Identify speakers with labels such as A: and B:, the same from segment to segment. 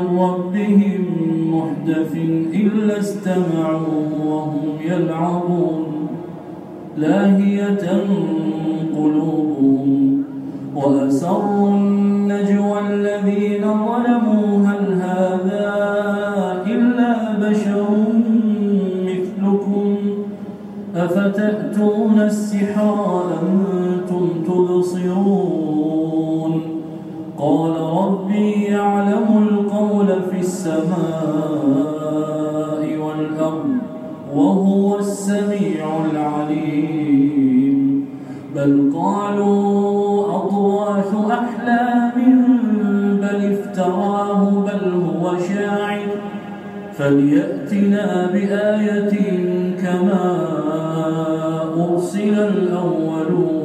A: من ربهم محدث إلا استمعوه وهم يلعبون. لاهية قلوبهم. وأسروا النجوى الذين ظلموا. هل هذا إلا بشر مثلكم؟ أفتأتون السحر أنتم تبصرون؟ السماء والأرض وهو السميع العليم. بل قالوا أضواث أحلام بل افتراه بل هو شاعر. فليأتنا بآية كما أرسل الأولون.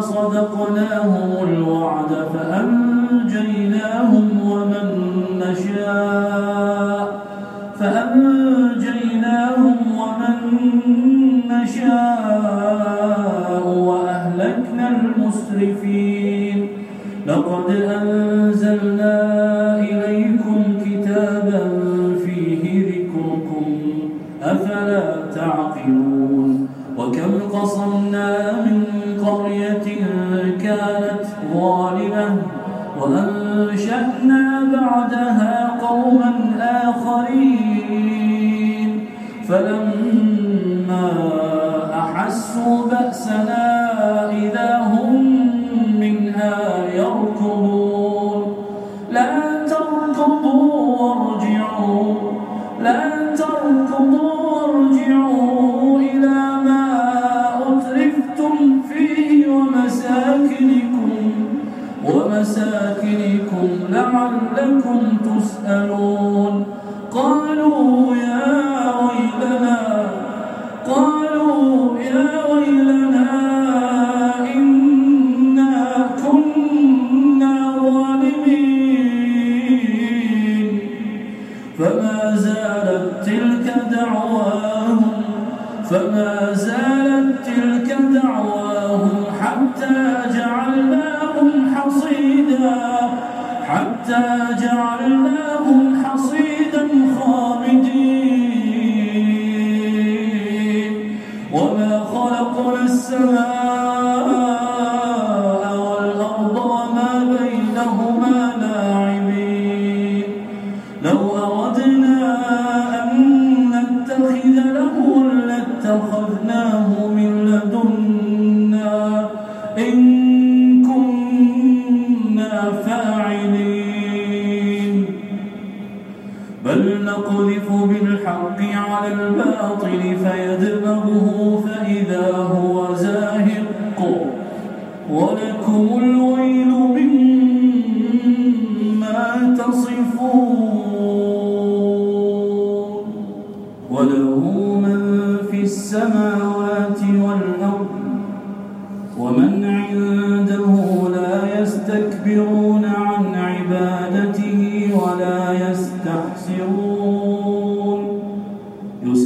A: صدقناهم الوعد فأنجيناهم ومن نشاء فأنجيناهم ظالمة وأنشأنا بعدها قوما آخرين. فلما أحسوا بأسنا إذا هم منها يركضون. لا تركضوا وارجعوا. لا تركضوا وارجعوا. ومساكنكم لعلكم تسألون come.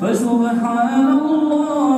A: فسبحان الله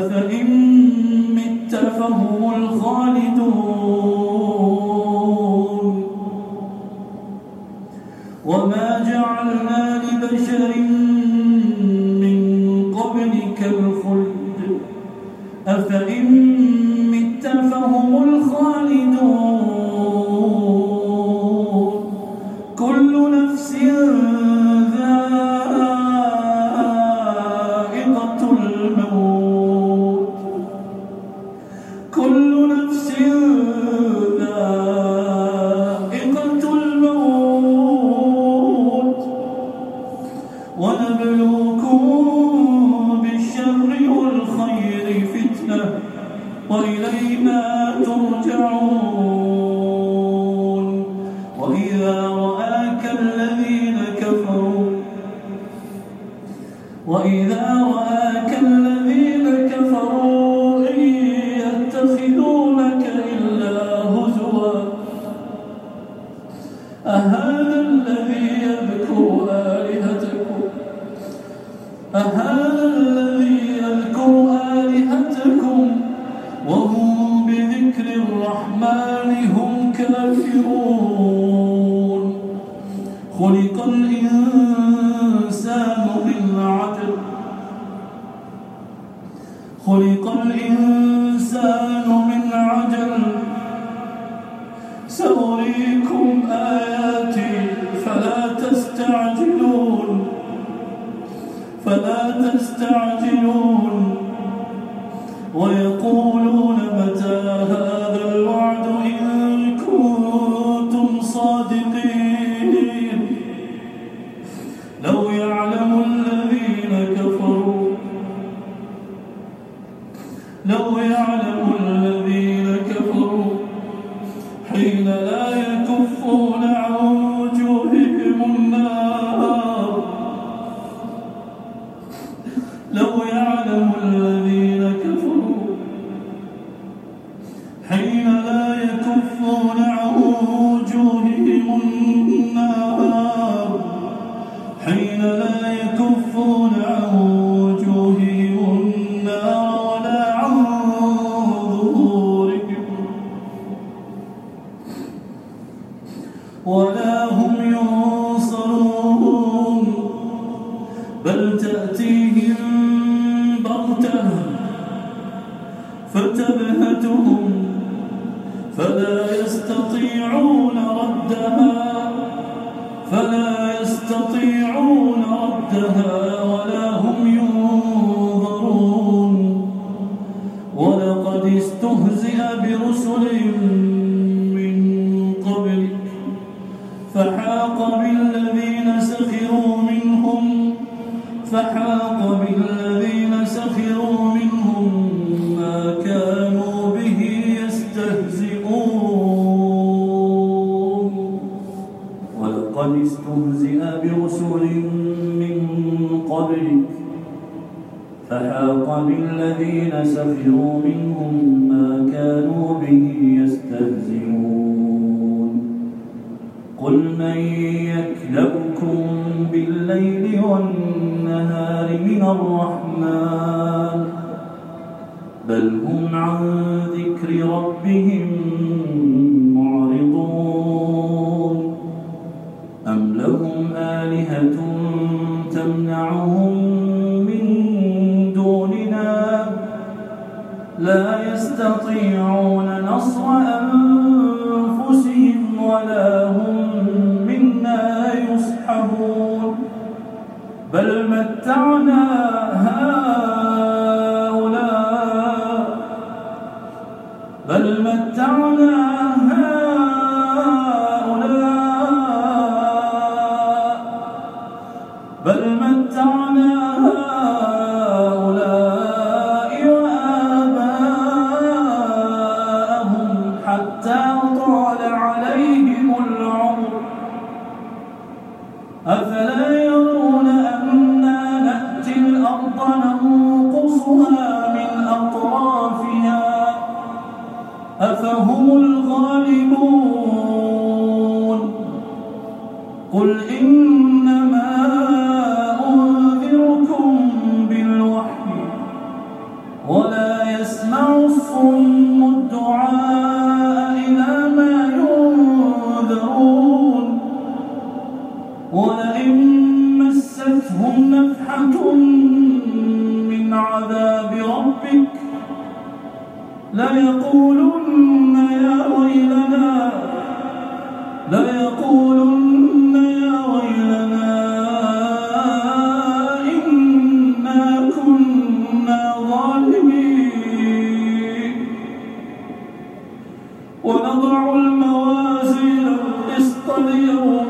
A: أفإن مت فهم الخالدون. الرحمن هم كافرون. خلق الإنسان من عدل خلق الإنسان من لو يعلم الذين كفروا حين لا يكفروا تبهتهم فلا يستطيعون ردها فلا يستطيعون ردها رسول من قبلك فحاق بالذين سخروا منهم ما كانوا به يستهزئون. قل من يكلبكم بالليل والنهار من الرحمن بل هم عن ذكر ربهم بل متعنا هؤلاء. بل متعنا الغالبون قل إن خير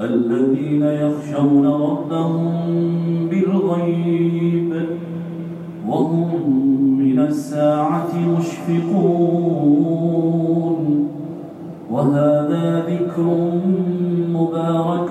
A: الذين يخشون ربهم بالغيب وهم من الساعة مشفقون. وهذا ذكر مبارك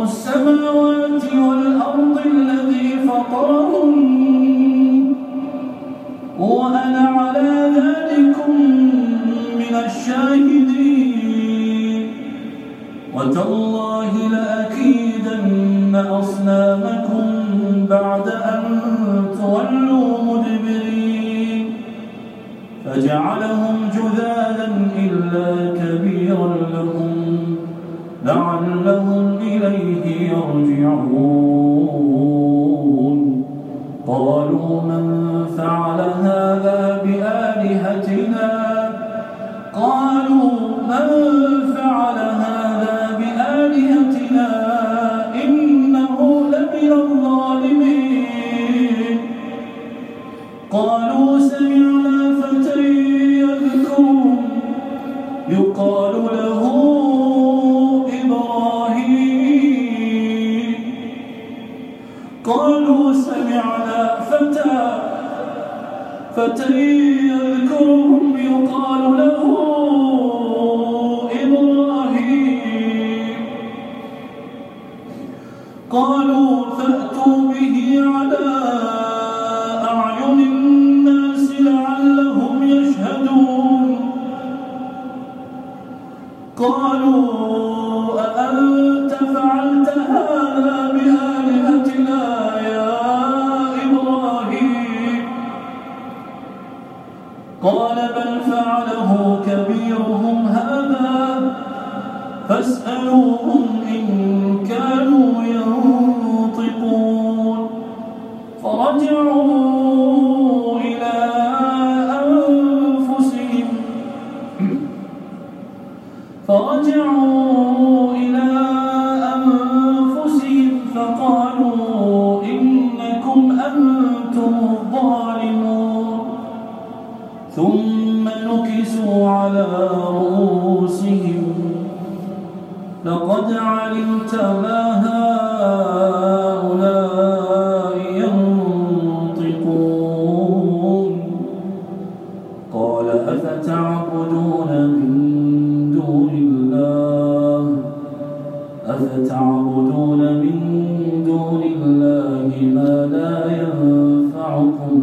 A: السماوات والأرض الذي فطرهم. وأنا على من الشاهدين. وتالله لعلهم إليه يرجعون. قالوا من فعل هذا بآلهتنا؟ قالوا من فعل هذا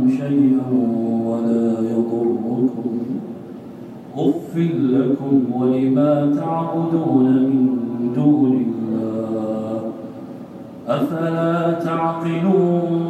A: شيئا ولا يضركم. أف لكم ولما تعبدون من دون الله. أفلا تعقلون